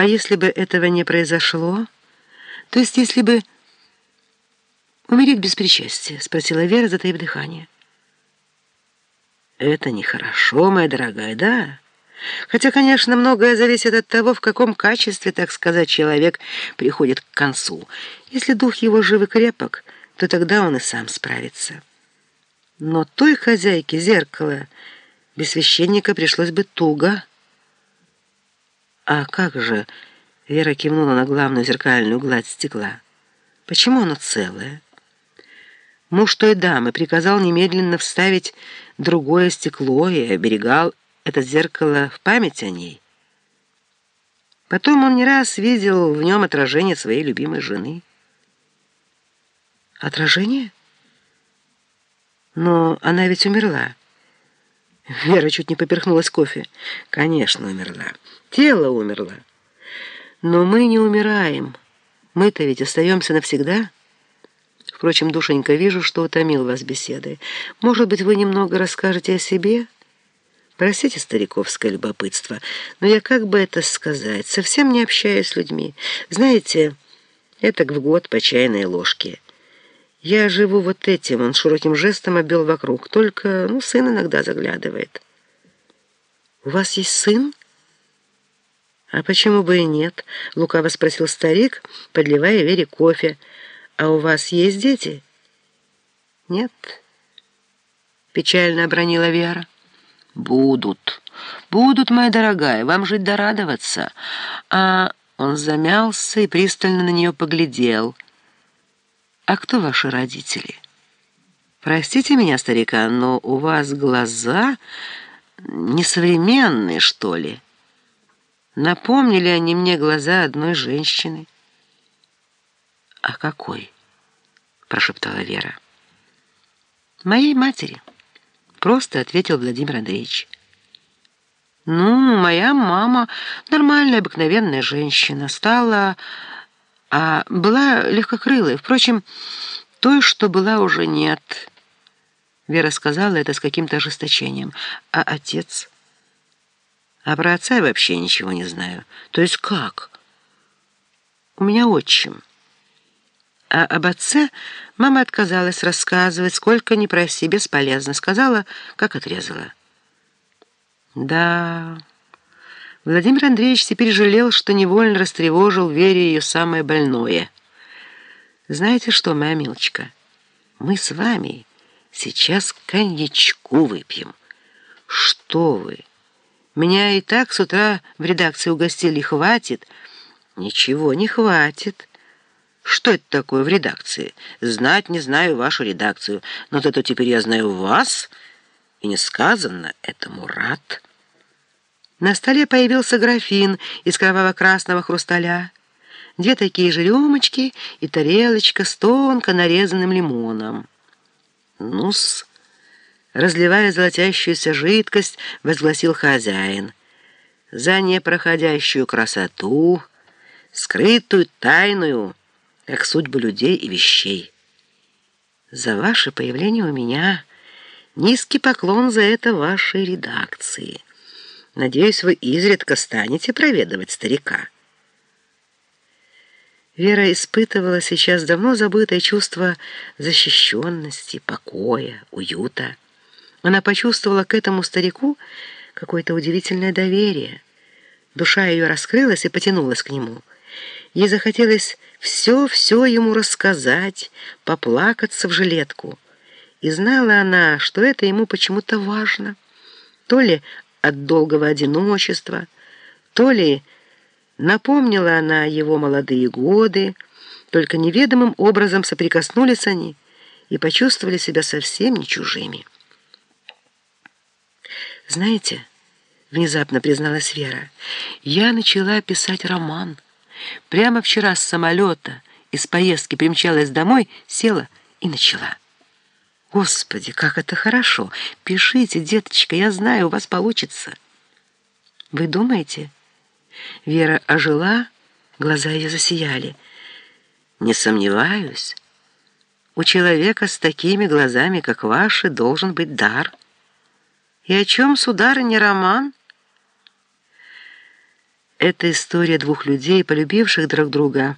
А если бы этого не произошло? То есть если бы... «Умереть без причастия?» — спросила Вера, затаив дыхание. «Это нехорошо, моя дорогая, да?» Хотя, конечно, многое зависит от того, в каком качестве, так сказать, человек приходит к концу. Если дух его жив и крепок, то тогда он и сам справится. Но той хозяйке зеркала без священника пришлось бы туго. «А как же?» — Вера кивнула на главную зеркальную гладь стекла. «Почему оно целое?» Муж той дамы приказал немедленно вставить другое стекло и оберегал это зеркало в память о ней. Потом он не раз видел в нем отражение своей любимой жены. Отражение? Но она ведь умерла. Вера чуть не поперхнулась кофе. Конечно, умерла. Тело умерло. Но мы не умираем. Мы-то ведь остаемся навсегда. Впрочем, душенька, вижу, что утомил вас беседой. Может быть, вы немного расскажете о себе?» Простите стариковское любопытство, но я, как бы это сказать, совсем не общаюсь с людьми. Знаете, это в год по чайной ложке. Я живу вот этим, он широким жестом обвел вокруг, только, ну, сын иногда заглядывает. «У вас есть сын?» «А почему бы и нет?» — лукаво спросил старик, подливая Вере кофе. «А у вас есть дети?» «Нет», — печально обронила Вера. «Будут, будут, моя дорогая, вам жить да радоваться». А он замялся и пристально на нее поглядел. «А кто ваши родители?» «Простите меня, старика, но у вас глаза несовременные, что ли?» Напомнили они мне глаза одной женщины. «А какой?» — прошептала Вера. «Моей матери». Просто ответил Владимир Андреевич. «Ну, моя мама, нормальная, обыкновенная женщина, стала... А была легкокрылой. Впрочем, той, что была, уже нет». Вера сказала это с каким-то ожесточением. «А отец?» «А про отца я вообще ничего не знаю. То есть как?» «У меня отчим». А об отце мама отказалась рассказывать, сколько ни проси, бесполезно. Сказала, как отрезала. Да, Владимир Андреевич теперь жалел, что невольно растревожил Вере ее самое больное. Знаете что, моя милочка, мы с вами сейчас коньячку выпьем. Что вы? Меня и так с утра в редакции угостили, хватит? Ничего не хватит. Что это такое в редакции? Знать не знаю вашу редакцию, но зато теперь я знаю вас, и не сказано, это Мурат. На столе появился графин из кроваво-красного хрусталя, две такие же рюмочки и тарелочка с тонко нарезанным лимоном. Ну-с, разливая золотящуюся жидкость, возгласил хозяин. За непроходящую красоту, скрытую, тайную, как судьбы людей и вещей. За ваше появление у меня низкий поклон за это вашей редакции. Надеюсь, вы изредка станете проведывать старика. Вера испытывала сейчас давно забытое чувство защищенности, покоя, уюта. Она почувствовала к этому старику какое-то удивительное доверие. Душа ее раскрылась и потянулась к нему. Ей захотелось все-все ему рассказать, поплакаться в жилетку. И знала она, что это ему почему-то важно. То ли от долгого одиночества, то ли напомнила она его молодые годы, только неведомым образом соприкоснулись они и почувствовали себя совсем не чужими. «Знаете...» — внезапно призналась Вера. «Я начала писать роман». Прямо вчера с самолета из поездки примчалась домой, села и начала. Господи, как это хорошо! Пишите, деточка, я знаю, у вас получится. Вы думаете? Вера ожила, глаза ее засияли. Не сомневаюсь. У человека с такими глазами, как ваши, должен быть дар. И о чем, сударыня, роман? Это история двух людей, полюбивших друг друга,